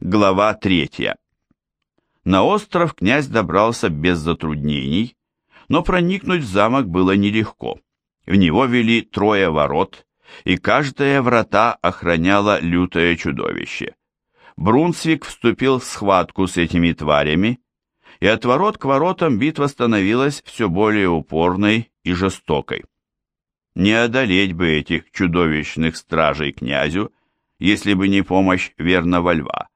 Глава третья. На остров князь добрался без затруднений, но проникнуть в замок было нелегко. В него вели трое ворот, и каждая врата охраняло лютое чудовище. Брунсвик вступил в схватку с этими тварями, и от ворот к воротам битва становилась все более упорной и жестокой. Не одолеть бы этих чудовищных стражей князю, если бы не помощь верного льва.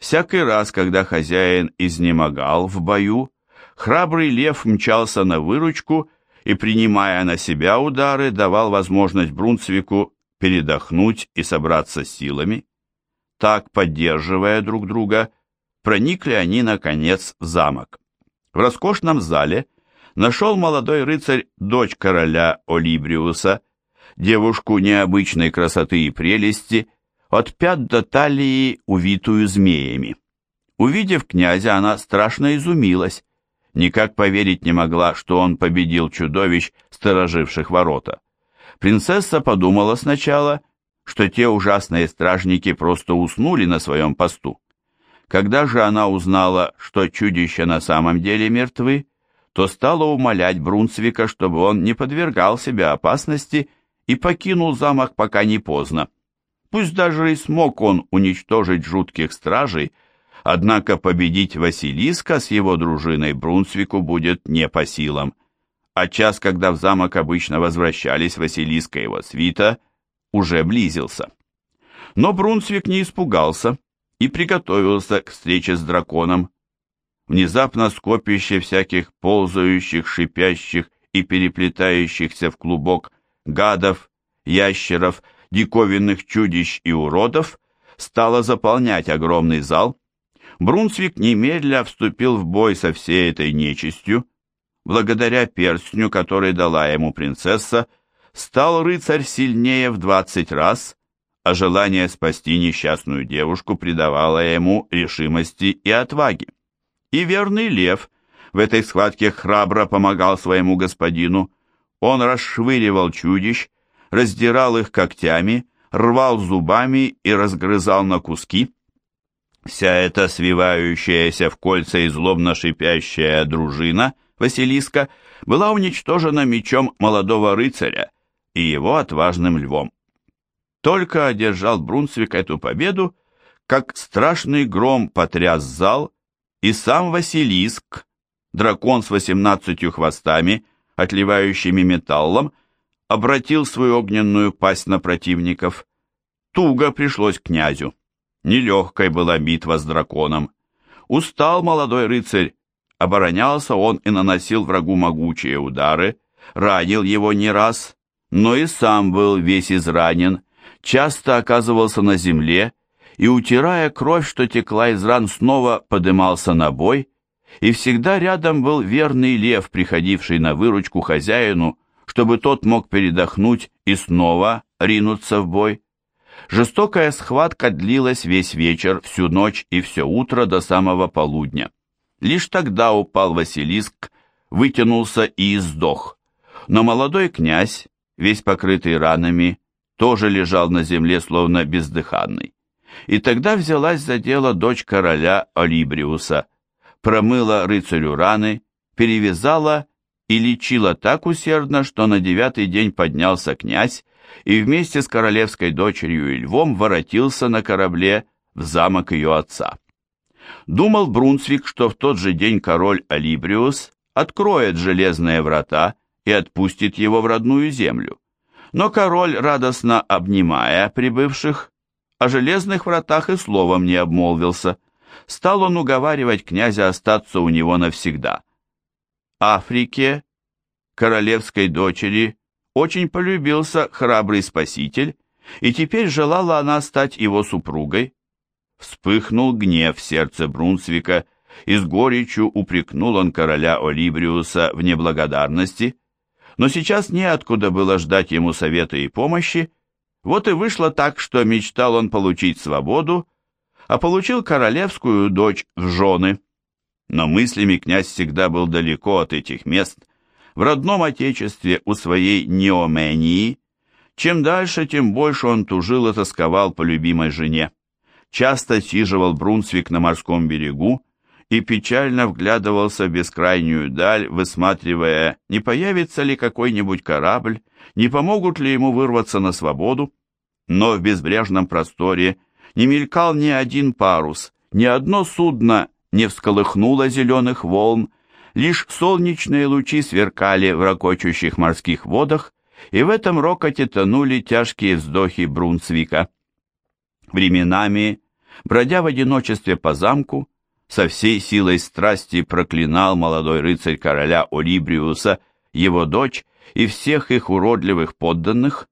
Всякий раз, когда хозяин изнемогал в бою, храбрый лев мчался на выручку и, принимая на себя удары, давал возможность Брунцвику передохнуть и собраться силами. Так, поддерживая друг друга, проникли они, наконец, в замок. В роскошном зале нашел молодой рыцарь дочь короля Олибриуса, девушку необычной красоты и прелести, от пят до талии, увитую змеями. Увидев князя, она страшно изумилась, никак поверить не могла, что он победил чудовищ, стороживших ворота. Принцесса подумала сначала, что те ужасные стражники просто уснули на своем посту. Когда же она узнала, что чудища на самом деле мертвы, то стала умолять Брунсвика, чтобы он не подвергал себя опасности и покинул замок, пока не поздно. Пусть даже и смог он уничтожить жутких стражей, однако победить Василиска с его дружиной Брунсвику будет не по силам. А час, когда в замок обычно возвращались Василиска и его свита, уже близился. Но Брунсвик не испугался и приготовился к встрече с драконом. Внезапно скопище всяких ползающих, шипящих и переплетающихся в клубок гадов, ящеров, диковинных чудищ и уродов стало заполнять огромный зал, Брунсвик немедля вступил в бой со всей этой нечистью. Благодаря перстню, который дала ему принцесса, стал рыцарь сильнее в двадцать раз, а желание спасти несчастную девушку придавало ему решимости и отваги. И верный лев в этой схватке храбро помогал своему господину. Он расшвыривал чудищ, раздирал их когтями, рвал зубами и разгрызал на куски. Вся эта свивающаяся в кольца и злобно шипящая дружина Василиска была уничтожена мечом молодого рыцаря и его отважным львом. Только одержал Брунсвик эту победу, как страшный гром потряс зал, и сам Василиск, дракон с восемнадцатью хвостами, отливающими металлом, обратил свою огненную пасть на противников. Туго пришлось князю. Нелегкой была битва с драконом. Устал молодой рыцарь, оборонялся он и наносил врагу могучие удары, ранил его не раз, но и сам был весь изранен, часто оказывался на земле и, утирая кровь, что текла из ран, снова подымался на бой, и всегда рядом был верный лев, приходивший на выручку хозяину, чтобы тот мог передохнуть и снова ринуться в бой. Жестокая схватка длилась весь вечер, всю ночь и все утро до самого полудня. Лишь тогда упал Василиск, вытянулся и издох. Но молодой князь, весь покрытый ранами, тоже лежал на земле, словно бездыханный. И тогда взялась за дело дочь короля Олибриуса, промыла рыцарю раны, перевязала и лечила так усердно, что на девятый день поднялся князь и вместе с королевской дочерью и львом воротился на корабле в замок ее отца. Думал Брунсвик, что в тот же день король Алибриус откроет железные врата и отпустит его в родную землю. Но король, радостно обнимая прибывших, о железных вратах и словом не обмолвился. Стал он уговаривать князя остаться у него навсегда – Африке, королевской дочери, очень полюбился храбрый спаситель, и теперь желала она стать его супругой. Вспыхнул гнев в сердце Брунсвика, и с горечью упрекнул он короля Олибриуса в неблагодарности, но сейчас неоткуда было ждать ему совета и помощи, вот и вышло так, что мечтал он получить свободу, а получил королевскую дочь в жены. Но мыслями князь всегда был далеко от этих мест, в родном отечестве у своей неомении. Чем дальше, тем больше он тужил и тосковал по любимой жене. часто сиживал Брунсвик на морском берегу и печально вглядывался в бескрайнюю даль, высматривая, не появится ли какой-нибудь корабль, не помогут ли ему вырваться на свободу. Но в безбрежном просторе не мелькал ни один парус, ни одно судно не всколыхнуло зеленых волн, лишь солнечные лучи сверкали в ракочущих морских водах, и в этом рокоте тонули тяжкие вздохи Брунсвика. Временами, бродя в одиночестве по замку, со всей силой страсти проклинал молодой рыцарь короля Олибриуса, его дочь и всех их уродливых подданных,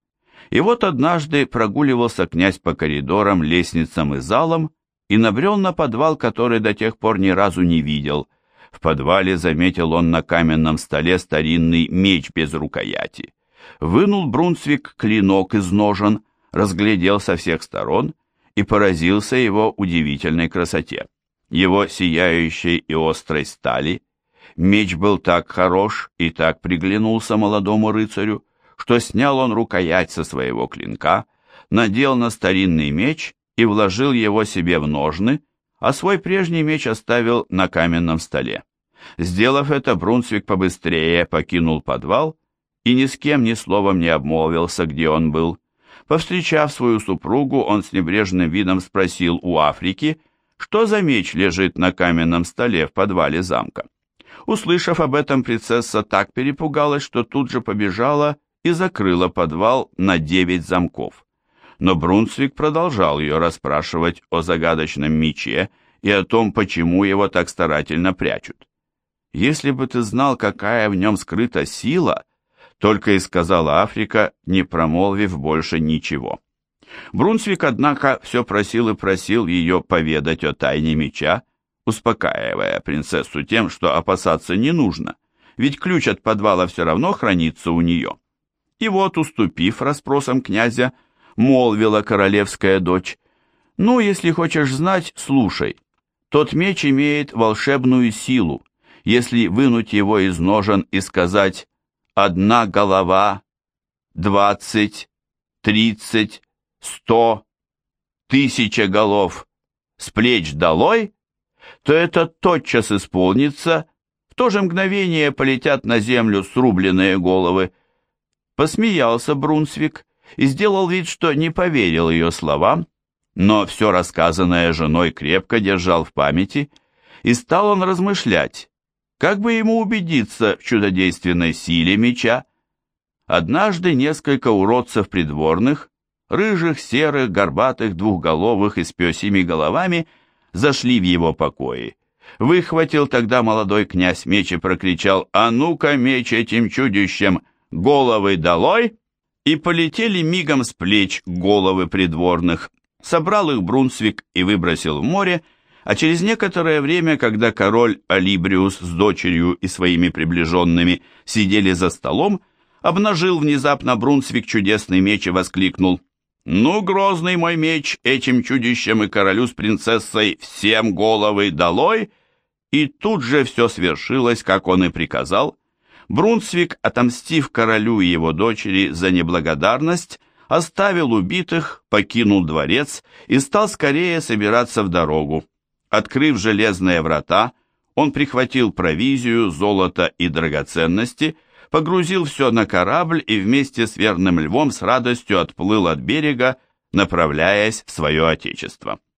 и вот однажды прогуливался князь по коридорам, лестницам и залам и набрел на подвал, который до тех пор ни разу не видел. В подвале заметил он на каменном столе старинный меч без рукояти. Вынул Брунсвик клинок из ножен, разглядел со всех сторон и поразился его удивительной красоте. Его сияющей и острой стали меч был так хорош и так приглянулся молодому рыцарю, что снял он рукоять со своего клинка, надел на старинный меч и вложил его себе в ножны, а свой прежний меч оставил на каменном столе. Сделав это, Брунсвик побыстрее покинул подвал и ни с кем ни словом не обмолвился, где он был. Повстречав свою супругу, он с небрежным видом спросил у Африки, что за меч лежит на каменном столе в подвале замка. Услышав об этом, принцесса так перепугалась, что тут же побежала и закрыла подвал на девять замков. Но Брунсвик продолжал ее расспрашивать о загадочном мече и о том, почему его так старательно прячут. «Если бы ты знал, какая в нем скрыта сила», только и сказала Африка, не промолвив больше ничего. Брунсвик, однако, все просил и просил ее поведать о тайне меча, успокаивая принцессу тем, что опасаться не нужно, ведь ключ от подвала все равно хранится у нее. И вот, уступив расспросам князя, молвила королевская дочь, «Ну, если хочешь знать, слушай. Тот меч имеет волшебную силу. Если вынуть его из ножен и сказать «одна голова», «двадцать», «тридцать», «сто», «тысяча голов», «с плеч долой», то это тотчас исполнится, в то же мгновение полетят на землю срубленные головы. Посмеялся Брунсвик и сделал вид, что не поверил ее словам, но все рассказанное женой крепко держал в памяти, и стал он размышлять, как бы ему убедиться в чудодейственной силе меча. Однажды несколько уродцев придворных, рыжих, серых, горбатых, двухголовых и с пёсими головами, зашли в его покои. Выхватил тогда молодой князь меч и прокричал «А ну-ка, меч этим чудищем! Головы долой!» И полетели мигом с плеч головы придворных. Собрал их Брунсвик и выбросил в море, а через некоторое время, когда король Алибриус с дочерью и своими приближенными сидели за столом, обнажил внезапно Брунсвик чудесный меч и воскликнул «Ну, грозный мой меч, этим чудищем и королю с принцессой всем головы долой!» И тут же все свершилось, как он и приказал. Брунсвик, отомстив королю и его дочери за неблагодарность, оставил убитых, покинул дворец и стал скорее собираться в дорогу. Открыв железные врата, он прихватил провизию, золото и драгоценности – погрузил все на корабль и вместе с верным львом с радостью отплыл от берега, направляясь в свое отечество.